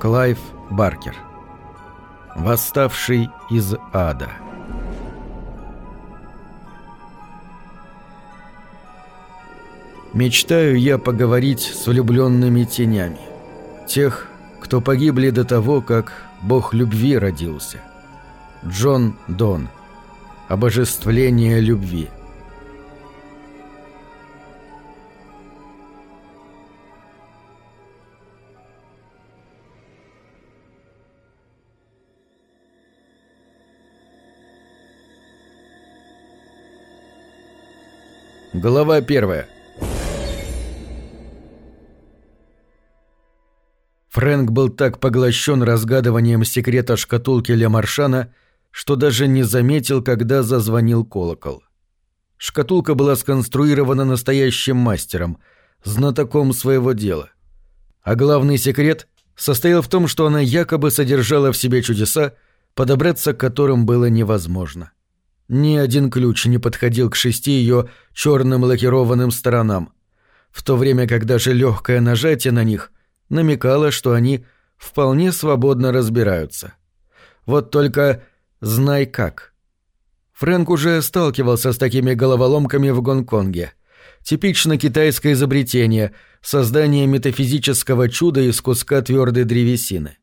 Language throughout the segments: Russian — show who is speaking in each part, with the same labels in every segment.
Speaker 1: Клайв Баркер Восставший из ада Мечтаю я поговорить с влюбленными тенями. Тех, кто погибли до того, как Бог любви родился. Джон Донн. Обожествление любви. Глава первая. Фрэнк был так поглощен разгадыванием секрета шкатулки Ле Маршана, что даже не заметил, когда зазвонил колокол. Шкатулка была сконструирована настоящим мастером, знатоком своего дела. А главный секрет состоял в том, что она якобы содержала в себе чудеса, подобраться к которым было невозможно. Ни один ключ не подходил к шести ее черным лакированным сторонам, в то время как даже легкое нажатие на них намекало, что они вполне свободно разбираются. Вот только знай как. Фрэнк уже сталкивался с такими головоломками в Гонконге. Типично китайское изобретение — создание метафизического чуда из куска твердой древесины.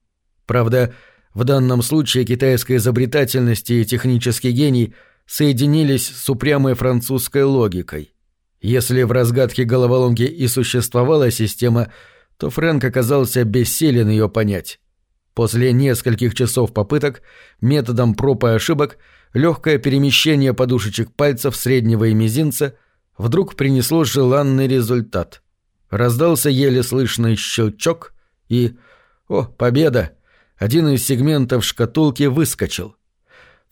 Speaker 1: Правда, в данном случае китайская изобретательность и технический гений — соединились с упрямой французской логикой. Если в разгадке головоломки и существовала система, то Фрэнк оказался бессилен ее понять. После нескольких часов попыток, методом проб и ошибок, легкое перемещение подушечек пальцев среднего и мизинца вдруг принесло желанный результат. Раздался еле слышный щелчок и... О, победа! Один из сегментов шкатулки выскочил —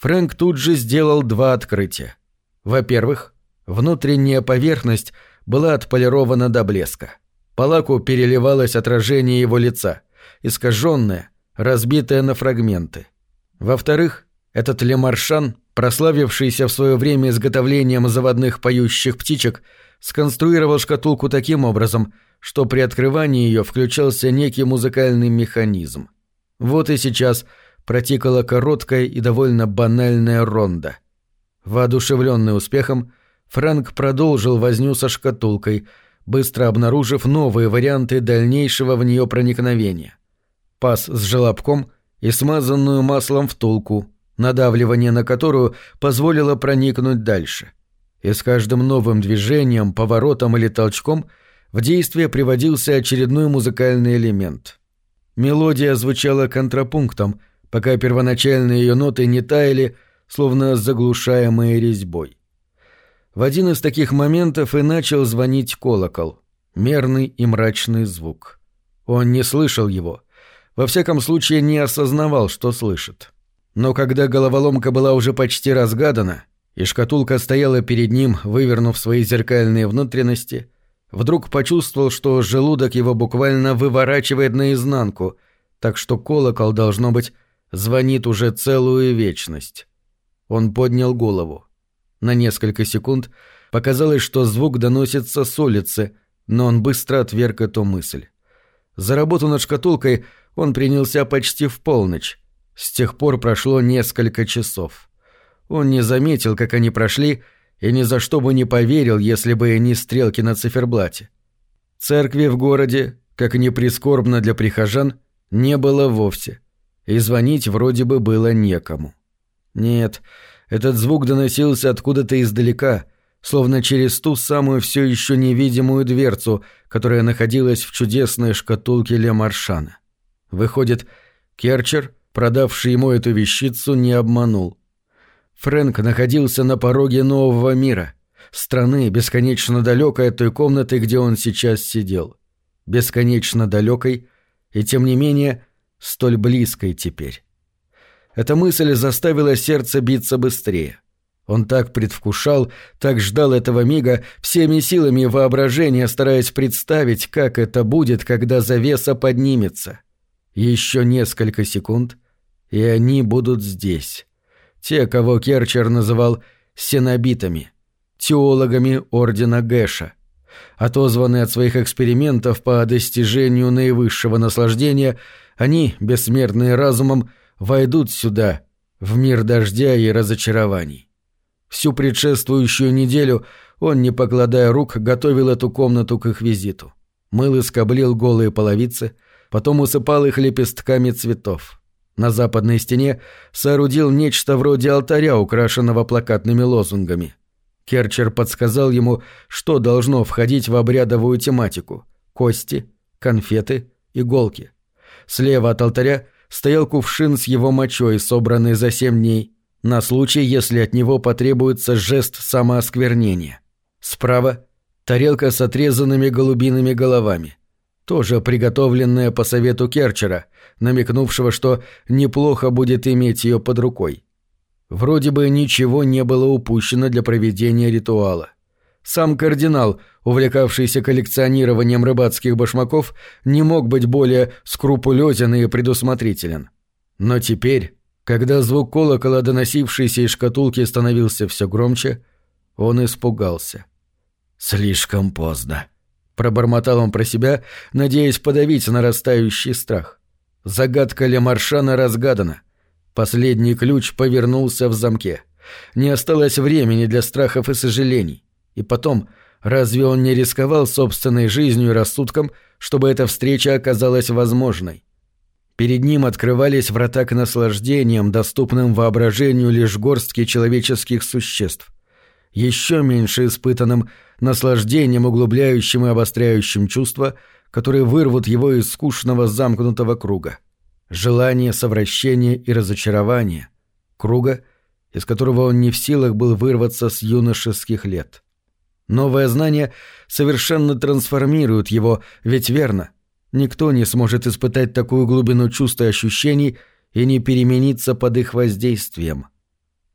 Speaker 1: Фрэнк тут же сделал два открытия. Во-первых, внутренняя поверхность была отполирована до блеска. По лаку переливалось отражение его лица, искаженное, разбитое на фрагменты. Во-вторых, этот лемаршан, прославившийся в свое время изготовлением заводных поющих птичек, сконструировал шкатулку таким образом, что при открывании ее включался некий музыкальный механизм. Вот и сейчас – протекала короткая и довольно банальная ронда. Воодушевленный успехом, Фрэнк продолжил возню со шкатулкой, быстро обнаружив новые варианты дальнейшего в нее проникновения. Паз с желобком и смазанную маслом втулку, надавливание на которую позволило проникнуть дальше. И с каждым новым движением, поворотом или толчком в действие приводился очередной музыкальный элемент. Мелодия звучала контрапунктом — пока первоначальные ее ноты не таяли, словно заглушаемые резьбой. В один из таких моментов и начал звонить колокол. Мерный и мрачный звук. Он не слышал его. Во всяком случае, не осознавал, что слышит. Но когда головоломка была уже почти разгадана, и шкатулка стояла перед ним, вывернув свои зеркальные внутренности, вдруг почувствовал, что желудок его буквально выворачивает наизнанку, так что колокол, должно быть, звонит уже целую вечность. Он поднял голову. На несколько секунд показалось, что звук доносится с улицы, но он быстро отверг эту мысль. За работу над шкатулкой он принялся почти в полночь. С тех пор прошло несколько часов. Он не заметил, как они прошли, и ни за что бы не поверил, если бы не стрелки на циферблате. Церкви в городе, как ни прискорбно для прихожан, не было вовсе и звонить вроде бы было некому. Нет, этот звук доносился откуда-то издалека, словно через ту самую все еще невидимую дверцу, которая находилась в чудесной шкатулке Ле Маршана. Выходит, Керчер, продавший ему эту вещицу, не обманул. Фрэнк находился на пороге нового мира, страны, бесконечно далекой от той комнаты, где он сейчас сидел. Бесконечно далекой, и тем не менее столь близкой теперь. Эта мысль заставила сердце биться быстрее. Он так предвкушал, так ждал этого мига, всеми силами воображения стараясь представить, как это будет, когда завеса поднимется. Еще несколько секунд, и они будут здесь. Те, кого Керчер называл «сенобитами», теологами Ордена Гэша — отозванные от своих экспериментов по достижению наивысшего наслаждения, они, бессмертные разумом, войдут сюда, в мир дождя и разочарований. Всю предшествующую неделю он, не покладая рук, готовил эту комнату к их визиту. Мыл и скоблил голые половицы, потом усыпал их лепестками цветов. На западной стене соорудил нечто вроде алтаря, украшенного плакатными лозунгами. Керчер подсказал ему, что должно входить в обрядовую тематику – кости, конфеты, иголки. Слева от алтаря стоял кувшин с его мочой, собранный за семь дней, на случай, если от него потребуется жест самоосквернения. Справа – тарелка с отрезанными голубиными головами – тоже приготовленная по совету Керчера, намекнувшего, что неплохо будет иметь ее под рукой. Вроде бы ничего не было упущено для проведения ритуала. Сам кардинал, увлекавшийся коллекционированием рыбацких башмаков, не мог быть более скрупулезен и предусмотрителен. Но теперь, когда звук колокола, доносившийся из шкатулки, становился все громче, он испугался. «Слишком поздно», Пробормотал он про себя, надеясь подавить нарастающий страх. Загадка Лемаршана разгадана. Последний ключ повернулся в замке. Не осталось времени для страхов и сожалений. И потом, разве он не рисковал собственной жизнью и рассудком, чтобы эта встреча оказалась возможной? Перед ним открывались врата к наслаждениям, доступным воображению лишь горстки человеческих существ. Еще меньше испытанным наслаждением, углубляющим и обостряющим чувства, которые вырвут его из скучного замкнутого круга. Желание, совращение и разочарование. Круга, из которого он не в силах был вырваться с юношеских лет. Новое знание совершенно трансформирует его, ведь верно, никто не сможет испытать такую глубину чувств и ощущений и не перемениться под их воздействием.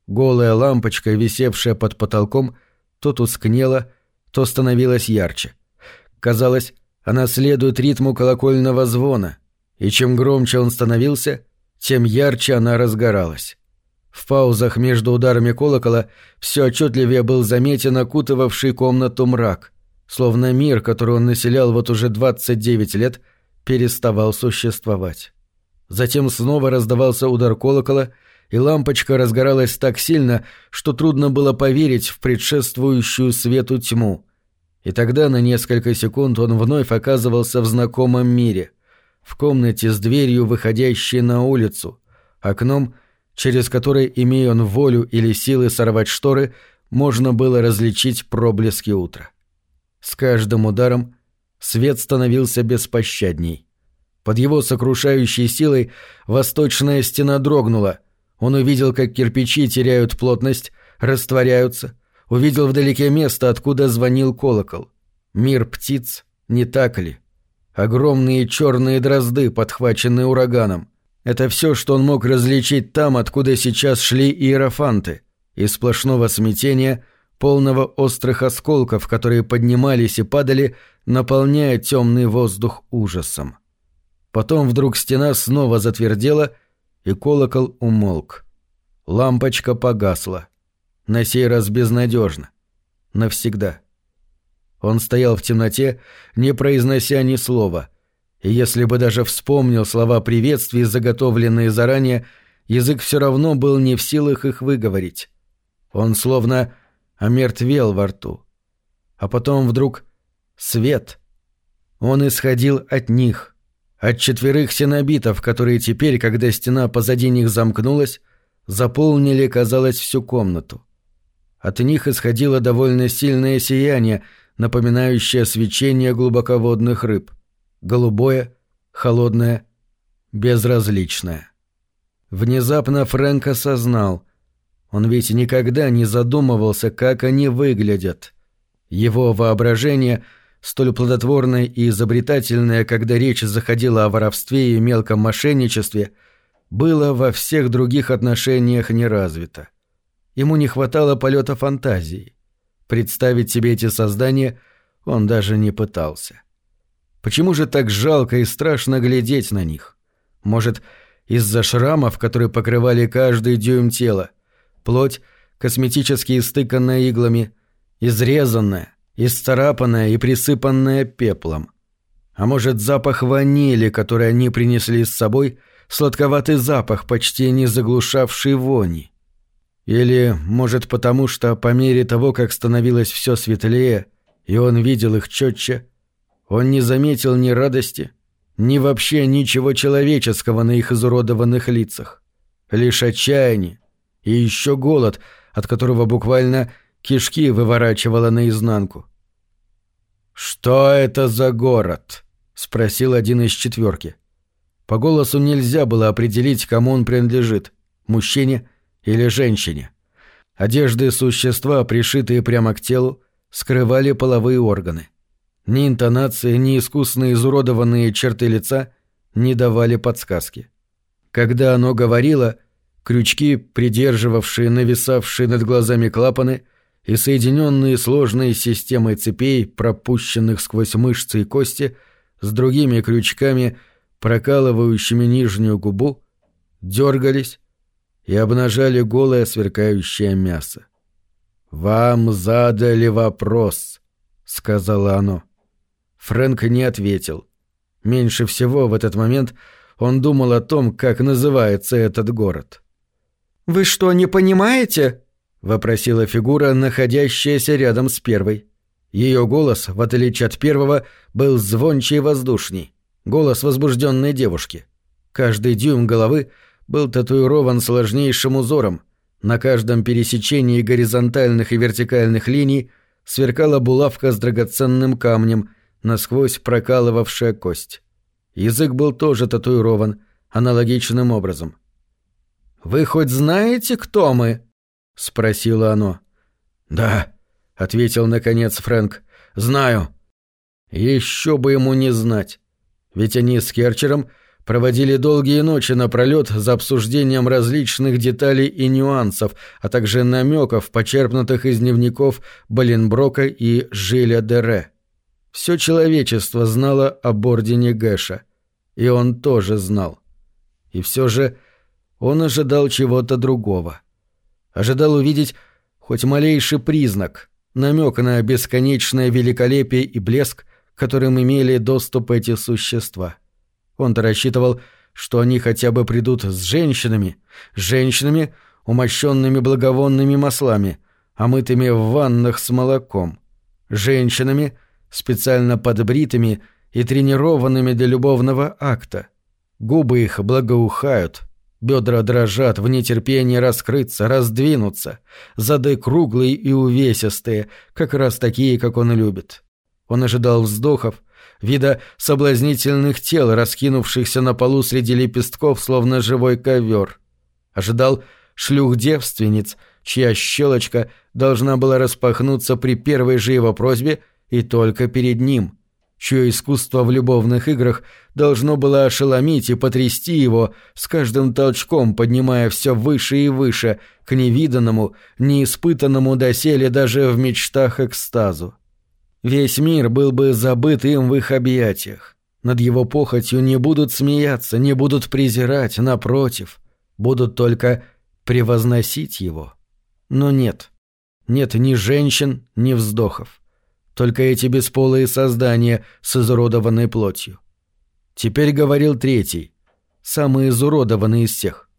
Speaker 1: Голая лампочка, висевшая под потолком, то тускнела, то становилась ярче. Казалось, она следует ритму колокольного звона, и чем громче он становился, тем ярче она разгоралась. В паузах между ударами колокола все отчетливее был заметен окутывавший комнату мрак, словно мир, который он населял вот уже 29 лет, переставал существовать. Затем снова раздавался удар колокола, и лампочка разгоралась так сильно, что трудно было поверить в предшествующую свету тьму. И тогда на несколько секунд он вновь оказывался в знакомом мире, в комнате с дверью, выходящей на улицу, окном, через которое, имея он волю или силы сорвать шторы, можно было различить проблески утра. С каждым ударом свет становился беспощадней. Под его сокрушающей силой восточная стена дрогнула — он увидел, как кирпичи теряют плотность, растворяются, увидел вдалеке место, откуда звонил колокол. Мир птиц, не так ли? Огромные черные дрозды, подхваченные ураганом. Это все, что он мог различить там, откуда сейчас шли иерофанты, из сплошного смятения, полного острых осколков, которые поднимались и падали, наполняя темный воздух ужасом. Потом вдруг стена снова затвердела — и колокол умолк. Лампочка погасла. На сей раз безнадежно. Навсегда. Он стоял в темноте, не произнося ни слова, и если бы даже вспомнил слова приветствий, заготовленные заранее, язык все равно был не в силах их выговорить. Он словно омертвел во рту. А потом вдруг свет. Он исходил от них — от четверых синобитов, которые теперь, когда стена позади них замкнулась, заполнили, казалось, всю комнату. От них исходило довольно сильное сияние, напоминающее свечение глубоководных рыб. Голубое, холодное, безразличное. Внезапно Фрэнк осознал. Он ведь никогда не задумывался, как они выглядят. Его воображение — столь плодотворное и изобретательное, когда речь заходила о воровстве и мелком мошенничестве, было во всех других отношениях не развито. Ему не хватало полета фантазии. Представить себе эти создания он даже не пытался. Почему же так жалко и страшно глядеть на них? Может, из-за шрамов, которые покрывали каждый дюйм тела, плоть, косметически истыканная иглами, изрезанная, исцарапанная и присыпанная пеплом. А может, запах ванили, который они принесли с собой, сладковатый запах, почти не заглушавший вони. Или, может, потому что по мере того, как становилось все светлее, и он видел их четче, он не заметил ни радости, ни вообще ничего человеческого на их изуродованных лицах. Лишь отчаяние и еще голод, от которого буквально кишки выворачивало наизнанку. «Что это за город?» — спросил один из четверки. По голосу нельзя было определить, кому он принадлежит — мужчине или женщине. Одежды существа, пришитые прямо к телу, скрывали половые органы. Ни интонации, ни искусно изуродованные черты лица не давали подсказки. Когда оно говорило, крючки, придерживавшие нависавшие над глазами клапаны и соединенные сложной системой цепей, пропущенных сквозь мышцы и кости, с другими крючками, прокалывающими нижнюю губу, дергались и обнажали голое сверкающее мясо. «Вам задали вопрос», — сказала оно. Фрэнк не ответил. Меньше всего в этот момент он думал о том, как называется этот город.
Speaker 2: «Вы что, не понимаете?»
Speaker 1: — вопросила фигура, находящаяся рядом с первой. Ее голос, в отличие от первого, был звонче и воздушней. Голос возбужденной девушки. Каждый дюйм головы был татуирован сложнейшим узором. На каждом пересечении горизонтальных и вертикальных линий сверкала булавка с драгоценным камнем — насквозь прокалывавшая кость. Язык был тоже татуирован, аналогичным образом. «Вы хоть знаете, кто мы?» — спросило оно. «Да», — ответил наконец Фрэнк, — «знаю». Еще бы ему не знать. Ведь они с Керчером проводили долгие ночи напролет за обсуждением различных деталей и нюансов, а также намеков, почерпнутых из дневников Баленброка и Жиля Дере. Все человечество знало об ордене Гэша. И он тоже знал. И все же он ожидал чего-то другого. Ожидал увидеть хоть малейший признак, намек на бесконечное великолепие и блеск, которым имели доступ эти существа. Он-то рассчитывал, что они хотя бы придут с женщинами, с женщинами, умощенными благовонными маслами, омытыми в ваннах с молоком, женщинами — специально подбритыми и тренированными для любовного акта. Губы их благоухают, бедра дрожат в нетерпении раскрыться, раздвинуться, зады круглые и увесистые, как раз такие, как он любит. Он ожидал вздохов, вида соблазнительных тел, раскинувшихся на полу среди лепестков, словно живой ковер. Ожидал шлюх-девственниц, чья щелочка должна была распахнуться при первой же его просьбе и только перед ним, чье искусство в любовных играх должно было ошеломить и потрясти его, с каждым толчком поднимая все выше и выше, к невиданному, неиспытанному доселе даже в мечтах экстазу. Весь мир был бы забыт им в их объятиях. Над его похотью не будут смеяться, не будут презирать, напротив, будут только превозносить его. Но нет. Нет ни женщин, ни вздохов только эти бесполые создания с изуродованной плотью. Теперь говорил третий, самый изуродованный из всех.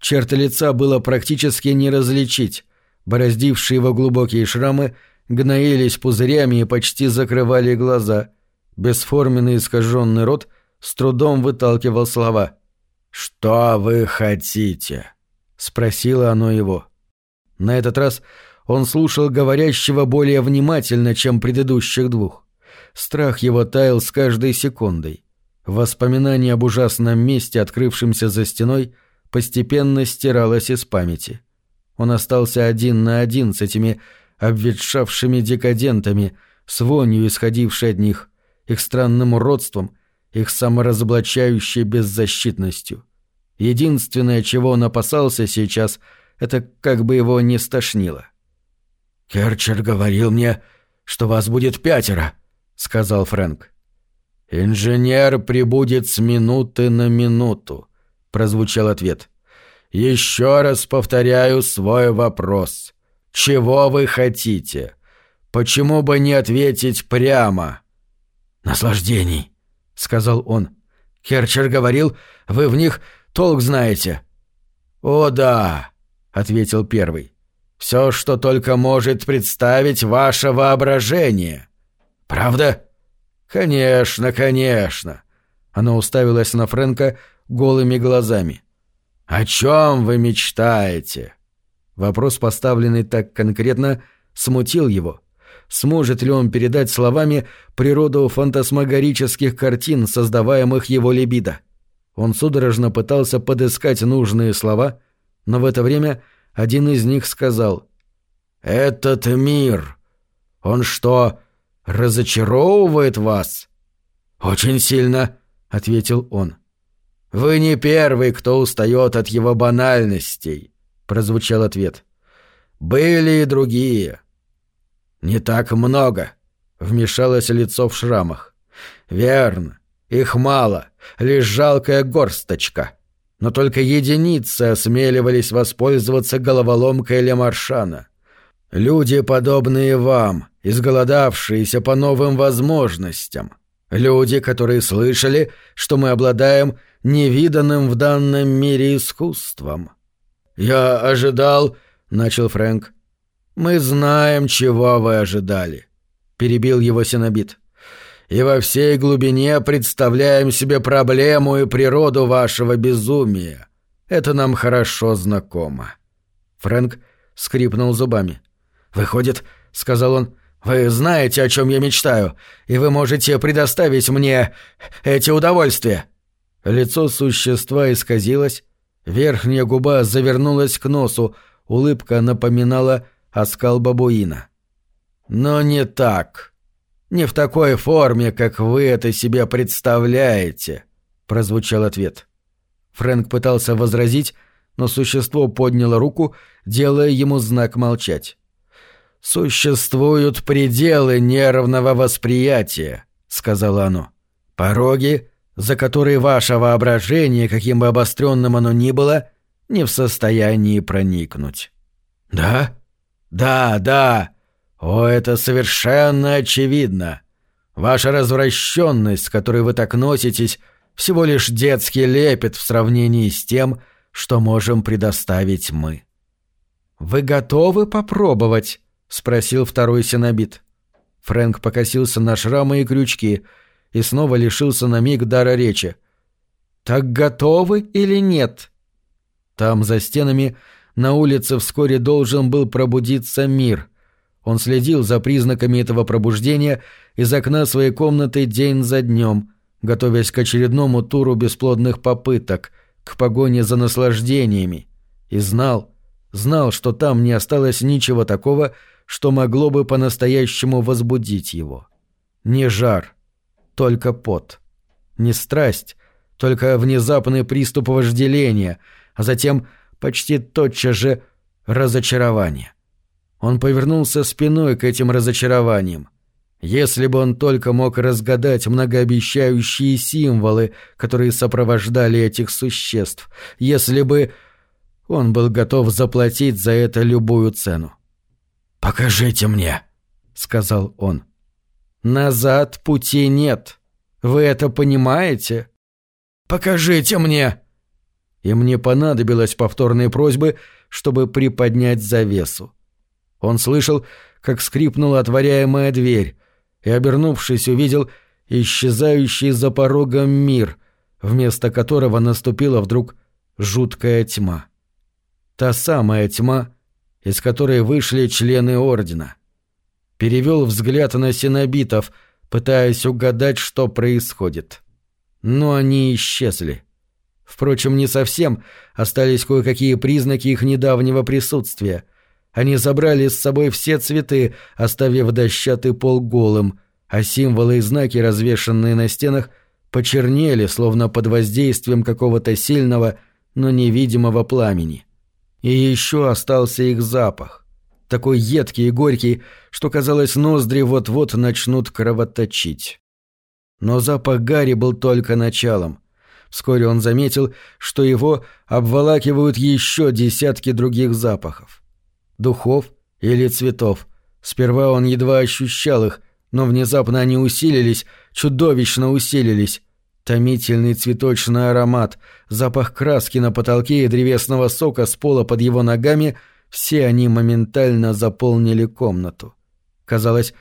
Speaker 1: Черты лица было практически не различить, бороздившие его глубокие шрамы гноились пузырями и почти закрывали глаза. Бесформенный искаженный рот с трудом выталкивал слова. «Что вы хотите?» — спросило оно его. На этот раз он слушал говорящего более внимательно, чем предыдущих двух. Страх его таял с каждой секундой. Воспоминание об ужасном месте, открывшемся за стеной, постепенно стиралось из памяти. Он остался один на один с этими обветшавшими декадентами, с вонью, исходившей от них, их странным уродством, их саморазоблачающей беззащитностью. Единственное, чего он опасался сейчас, это как бы его не стошнило. «Керчер говорил мне, что вас будет пятеро», — сказал Фрэнк. «Инженер прибудет с минуты на минуту», — прозвучал ответ. «Еще раз повторяю свой вопрос. Чего вы хотите? Почему бы не ответить прямо?» «Наслаждений», — сказал он. «Керчер говорил, вы в них толк знаете». «О да», — ответил первый. «Все, что только может представить ваше воображение». «Правда?» «Конечно, конечно». Она уставилась на Фрэнка голыми глазами. «О чем вы мечтаете?» Вопрос, поставленный так конкретно, смутил его. Сможет ли он передать словами природу фантасмагорических картин, создаваемых его либидо? Он судорожно пытался подыскать нужные слова, но в это время один из них сказал «Этот мир, он что, разочаровывает вас?» «Очень сильно», — ответил он. «Вы не первый, кто устает от его банальностей», — прозвучал ответ. «Были и другие. «Не так много», — вмешалось лицо в шрамах. «Верно. Их мало, лишь жалкая горсточка. Но только единицы осмеливались воспользоваться головоломкой Лемаршана. Люди, подобные вам, изголодавшиеся по новым возможностям. Люди, которые слышали, что мы обладаем невиданным в данном мире искусством. «Я ожидал», — начал Фрэнк, «Мы знаем, чего вы ожидали», — перебил его Синобит. «И во всей глубине представляем себе проблему и природу вашего безумия. Это нам хорошо знакомо». Фрэнк скрипнул зубами. «Выходит, — сказал он, — вы знаете, о чем я мечтаю, и вы можете предоставить мне эти удовольствия». Лицо существа исказилось, верхняя губа завернулась к носу, улыбка напоминала оскал бабуина. «Но не так. Не в такой форме, как вы это себе представляете», — прозвучал ответ. Фрэнк пытался возразить, но существо подняло руку, делая ему знак молчать. «Существуют пределы нервного восприятия», — сказала оно. «Пороги, за которые ваше воображение, каким бы обостренным оно ни было, не в состоянии проникнуть». «Да?» «Да, да. О, это совершенно очевидно. Ваша развращенность, с которой вы так носитесь, всего лишь детский лепет в сравнении с тем, что можем предоставить мы». «Вы готовы попробовать?» — спросил второй синобит. Фрэнк покосился на шрамы и крючки и снова лишился на миг дара речи. «Так готовы или нет?» Там, за стенами, на улице вскоре должен был пробудиться мир. Он следил за признаками этого пробуждения из окна своей комнаты день за днем, готовясь к очередному туру бесплодных попыток, к погоне за наслаждениями, и знал, знал, что там не осталось ничего такого, что могло бы по-настоящему возбудить его. Не жар, только пот. Не страсть, только внезапный приступ вожделения, а затем — почти тотчас же разочарование. Он повернулся спиной к этим разочарованиям. Если бы он только мог разгадать многообещающие символы, которые сопровождали этих существ, если бы... Он был готов заплатить за это любую цену. «Покажите мне», — сказал он. «Назад пути нет. Вы это понимаете?» «Покажите мне!» и мне понадобилась повторные просьбы, чтобы приподнять завесу. Он слышал, как скрипнула отворяемая дверь, и, обернувшись, увидел исчезающий за порогом мир, вместо которого наступила вдруг жуткая тьма. Та самая тьма, из которой вышли члены Ордена. Перевел взгляд на синобитов, пытаясь угадать, что происходит. Но они исчезли. — Впрочем, не совсем, остались кое-какие признаки их недавнего присутствия. Они забрали с собой все цветы, оставив дощатый пол голым, а символы и знаки, развешанные на стенах, почернели, словно под воздействием какого-то сильного, но невидимого пламени. И еще остался их запах. Такой едкий и горький, что, казалось, ноздри вот-вот начнут кровоточить. Но запах Гарри был только началом — Вскоре он заметил, что его обволакивают еще десятки других запахов. Духов или цветов. Сперва он едва ощущал их, но внезапно они усилились, чудовищно усилились, Томительный цветочный аромат, запах краски на потолке и древесного сока с пола под его ногами — все они моментально заполнили комнату. Казалось,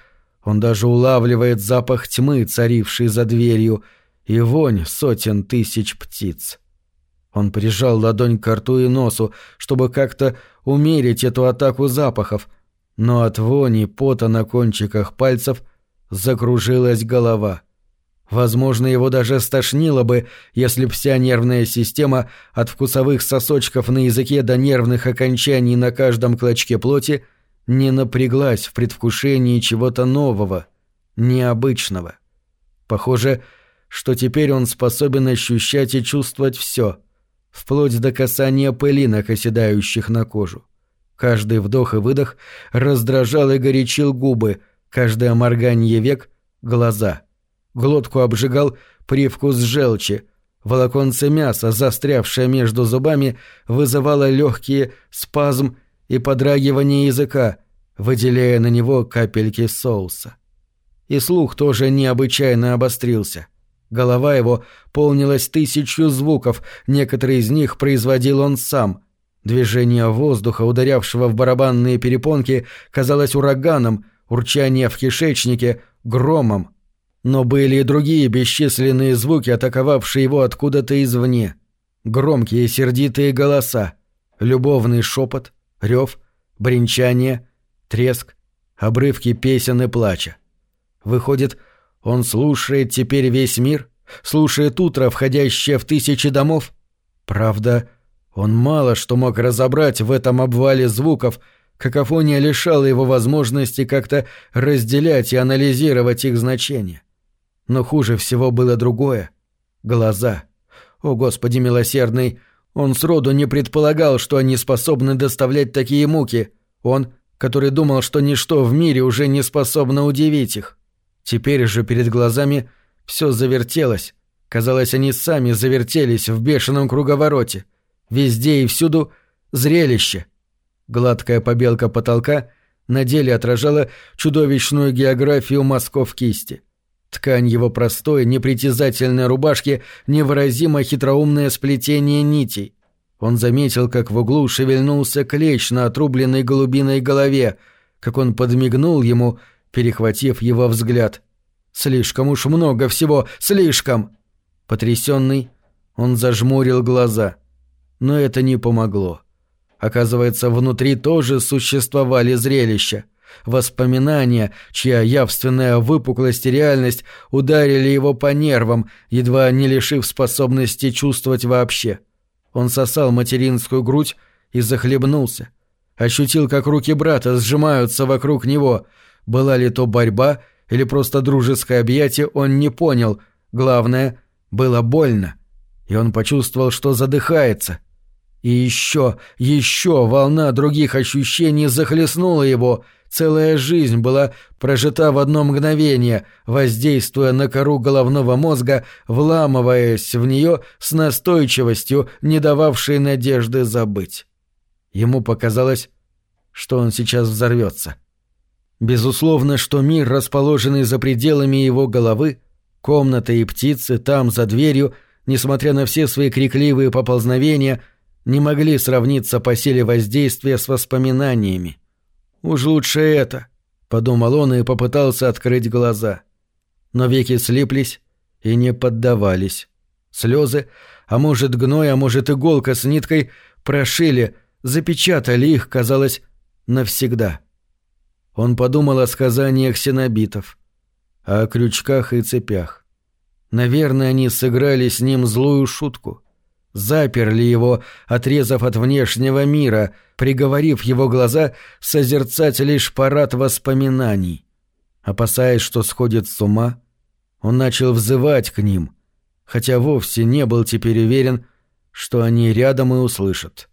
Speaker 1: он даже улавливает запах тьмы, царивший за дверью, и вонь сотен тысяч птиц. Он прижал ладонь к рту и носу, чтобы как-то умерить эту атаку запахов, но от вони пота на кончиках пальцев закружилась голова. Возможно, его даже стошнило бы, если б вся нервная система от вкусовых сосочков на языке до нервных окончаний на каждом клочке плоти не напряглась в предвкушении чего-то нового, необычного. Похоже, что теперь он способен ощущать и чувствовать все, вплоть до касания пылинок, оседающих на кожу. Каждый вдох и выдох раздражал и горячил губы, каждое морганье век — глаза — Глотку обжигал привкус желчи. Волоконце мяса, застрявшее между зубами, вызывало легкий спазм и подрагивание языка, выделяя на него капельки соуса. И слух тоже необычайно обострился. Голова его полнилась тысячу звуков, некоторые из них производил он сам. Движение воздуха, ударявшего в барабанные перепонки, казалось ураганом, урчание в кишечнике — громом — но были и другие бесчисленные звуки, атаковавшие его откуда-то извне. Громкие сердитые голоса, любовный шепот, рев, бренчание, треск, обрывки песен и плача. Выходит, он слушает теперь весь мир, слушает утро, входящее в тысячи домов? Правда, он мало что мог разобрать в этом обвале звуков, какофония лишала его возможности как-то разделять и анализировать их значение. Но хуже всего было другое — глаза. О, Господи милосердный! Он сроду не предполагал, что они способны доставлять такие муки. Он, который думал, что ничто в мире уже не способно удивить их. Теперь же перед глазами все завертелось. Казалось, они сами завертелись в бешеном круговороте. Везде и всюду зрелище. Гладкая побелка потолка на деле отражала чудовищную географию мазков кисти — Ткань его простой, непритязательной рубашки невыразимо хитроумное сплетение нитей. Он заметил, как в углу шевельнулся клещ на отрубленной голубиной голове, как он подмигнул ему, перехватив его взгляд. «Слишком уж много всего, слишком!» Потрясенный, он зажмурил глаза. Но это не помогло. Оказывается, внутри тоже существовали зрелища — Воспоминания, чья явственная выпуклость и реальность ударили его по нервам, едва не лишив способности чувствовать вообще. Он сосал материнскую грудь и захлебнулся. Ощутил, как руки брата сжимаются вокруг него. Была ли то борьба или просто дружеское объятие, он не понял. Главное, было больно. И он почувствовал, что задыхается. И еще, еще волна других ощущений захлестнула его — Целая жизнь была прожита в одно мгновение, воздействуя на кору головного мозга, вламываясь в нее с настойчивостью, не дававшей надежды забыть. Ему показалось, что он сейчас взорвется. Безусловно, что мир, расположенный за пределами его головы, комната и птицы там, за дверью, несмотря на все свои крикливые поползновения, не могли сравниться по силе воздействия с воспоминаниями. «Уж лучше это», — подумал он и попытался открыть глаза. Но веки слиплись и не поддавались. Слезы, а может гной, а может иголка с ниткой, прошили, запечатали их, казалось, навсегда. Он подумал о сказаниях синобитов, о крючках и цепях. Наверное, они сыграли с ним злую шутку — заперли его, отрезав от внешнего мира, приговорив его глаза созерцать лишь парад воспоминаний. Опасаясь, что сходит с ума, он начал взывать к ним, хотя вовсе не был теперь уверен, что они рядом и услышат.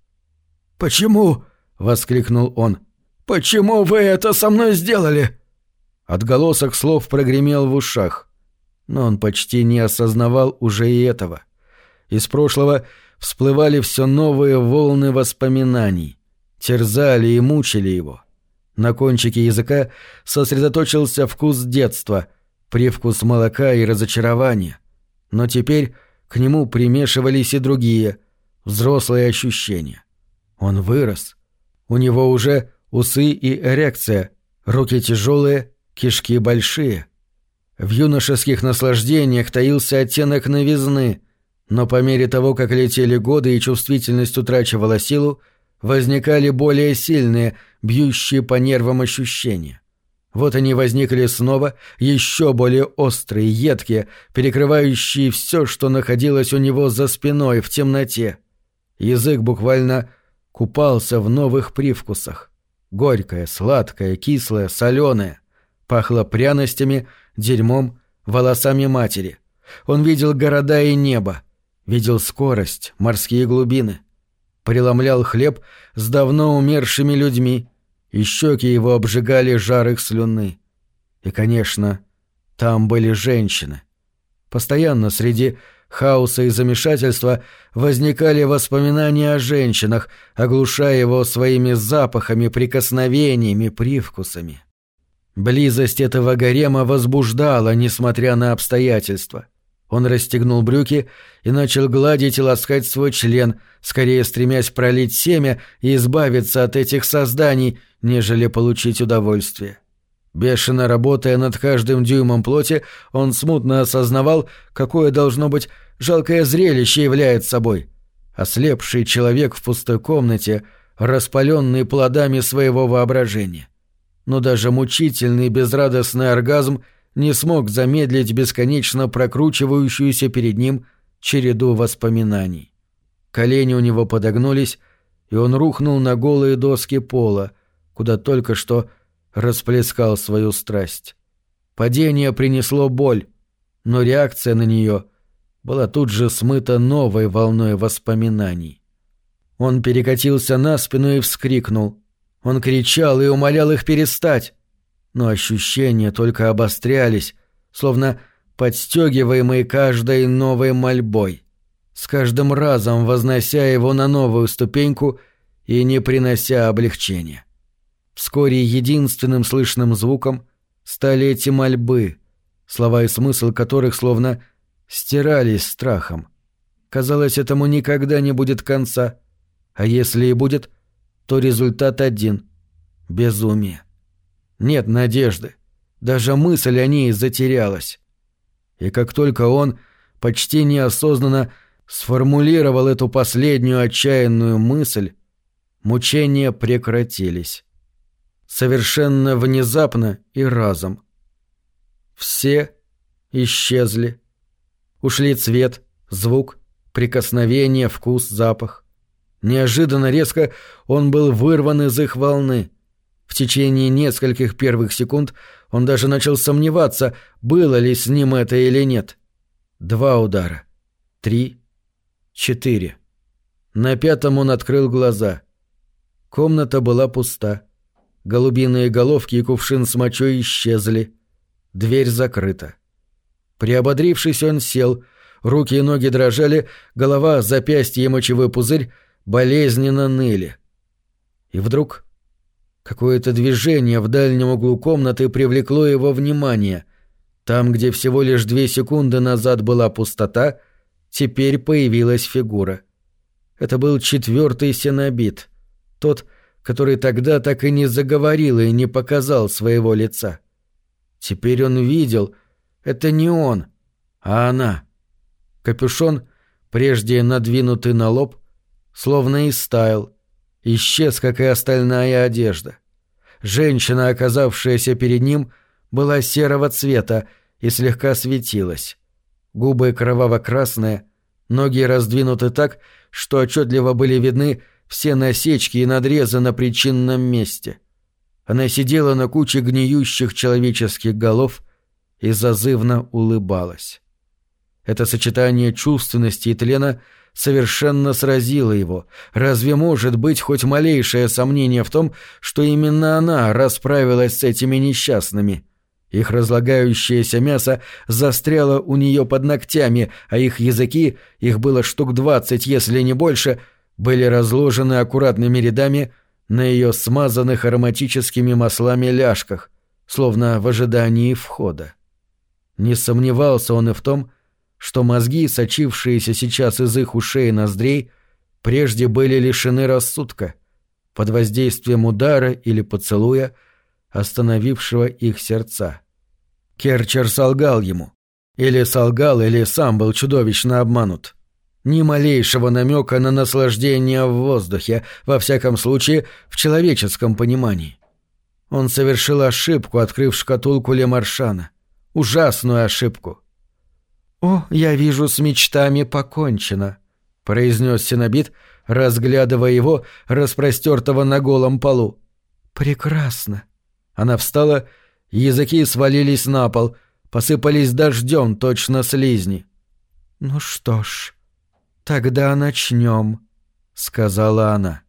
Speaker 1: «Почему?» — воскликнул он. «Почему вы это со мной сделали?» Отголосок слов прогремел в ушах, но он почти не осознавал уже и этого. Из прошлого всплывали все новые волны воспоминаний, терзали и мучили его. На кончике языка сосредоточился вкус детства, привкус молока и разочарования. Но теперь к нему примешивались и другие, взрослые ощущения. Он вырос. У него уже усы и эрекция, руки тяжелые, кишки большие. В юношеских наслаждениях таился оттенок новизны, но по мере того, как летели годы и чувствительность утрачивала силу, возникали более сильные, бьющие по нервам ощущения. Вот они возникли снова, еще более острые, едкие, перекрывающие все, что находилось у него за спиной в темноте. Язык буквально купался в новых привкусах. Горькое, сладкое, кислое, соленое. Пахло пряностями, дерьмом, волосами матери. Он видел города и небо, видел скорость, морские глубины. Преломлял хлеб с давно умершими людьми, и щеки его обжигали жар их слюны. И, конечно, там были женщины. Постоянно среди хаоса и замешательства возникали воспоминания о женщинах, оглушая его своими запахами, прикосновениями, привкусами. Близость этого гарема возбуждала, несмотря на обстоятельства. Он расстегнул брюки и начал гладить и ласкать свой член, скорее стремясь пролить семя и избавиться от этих созданий, нежели получить удовольствие. Бешено работая над каждым дюймом плоти, он смутно осознавал, какое должно быть жалкое зрелище является собой. Ослепший человек в пустой комнате, распаленный плодами своего воображения. Но даже мучительный безрадостный оргазм не смог замедлить бесконечно прокручивающуюся перед ним череду воспоминаний. Колени у него подогнулись, и он рухнул на голые доски пола, куда только что расплескал свою страсть. Падение принесло боль, но реакция на нее была тут же смыта новой волной воспоминаний. Он перекатился на спину и вскрикнул. Он кричал и умолял их перестать, но ощущения только обострялись, словно подстегиваемые каждой новой мольбой, с каждым разом вознося его на новую ступеньку и не принося облегчения. Вскоре единственным слышным звуком стали эти мольбы, слова и смысл которых словно стирались страхом. Казалось, этому никогда не будет конца, а если и будет, то результат один — безумие. Нет надежды, даже мысль о ней затерялась. И как только он почти неосознанно сформулировал эту последнюю отчаянную мысль, мучения прекратились совершенно внезапно и разом. Все исчезли. Ушли цвет, звук, прикосновение, вкус, запах. Неожиданно резко он был вырван из их волны. В течение нескольких первых секунд он даже начал сомневаться, было ли с ним это или нет. Два удара. Три. Четыре. На пятом он открыл глаза. Комната была пуста. Голубиные головки и кувшин с мочой исчезли. Дверь закрыта. Приободрившись, он сел. Руки и ноги дрожали, голова, запястье и мочевой пузырь болезненно ныли. И вдруг какое-то движение в дальнем углу комнаты привлекло его внимание. Там, где всего лишь две секунды назад была пустота, теперь появилась фигура. Это был четвертый сенобит. Тот, который тогда так и не заговорил и не показал своего лица. Теперь он видел, это не он, а она. Капюшон, прежде надвинутый на лоб, словно и стаял, исчез, как и остальная одежда. Женщина, оказавшаяся перед ним, была серого цвета и слегка светилась. Губы кроваво-красные, ноги раздвинуты так, что отчетливо были видны все насечки и надрезы на причинном месте. Она сидела на куче гниющих человеческих голов и зазывно улыбалась. Это сочетание чувственности и тлена совершенно сразило его. Разве может быть хоть малейшее сомнение в том, что именно она расправилась с этими несчастными? Их разлагающееся мясо застряло у нее под ногтями, а их языки, их было штук двадцать, если не больше — были разложены аккуратными рядами на ее смазанных ароматическими маслами ляжках, словно в ожидании входа. Не сомневался он и в том, что мозги, сочившиеся сейчас из их ушей и ноздрей, прежде были лишены рассудка, под воздействием удара или поцелуя, остановившего их сердца. Керчер солгал ему. Или солгал, или сам был чудовищно обманут. Ни малейшего намека на наслаждение в воздухе, во всяком случае, в человеческом понимании. Он совершил ошибку, открыв шкатулку Лемаршана. Ужасную ошибку. «О, я вижу, с мечтами покончено», — произнес Синобит, разглядывая его, распростертого на голом полу. «Прекрасно». Она встала, языки свалились на пол, посыпались дождем, точно слизни. «Ну что ж, тогда начнем», — сказала она.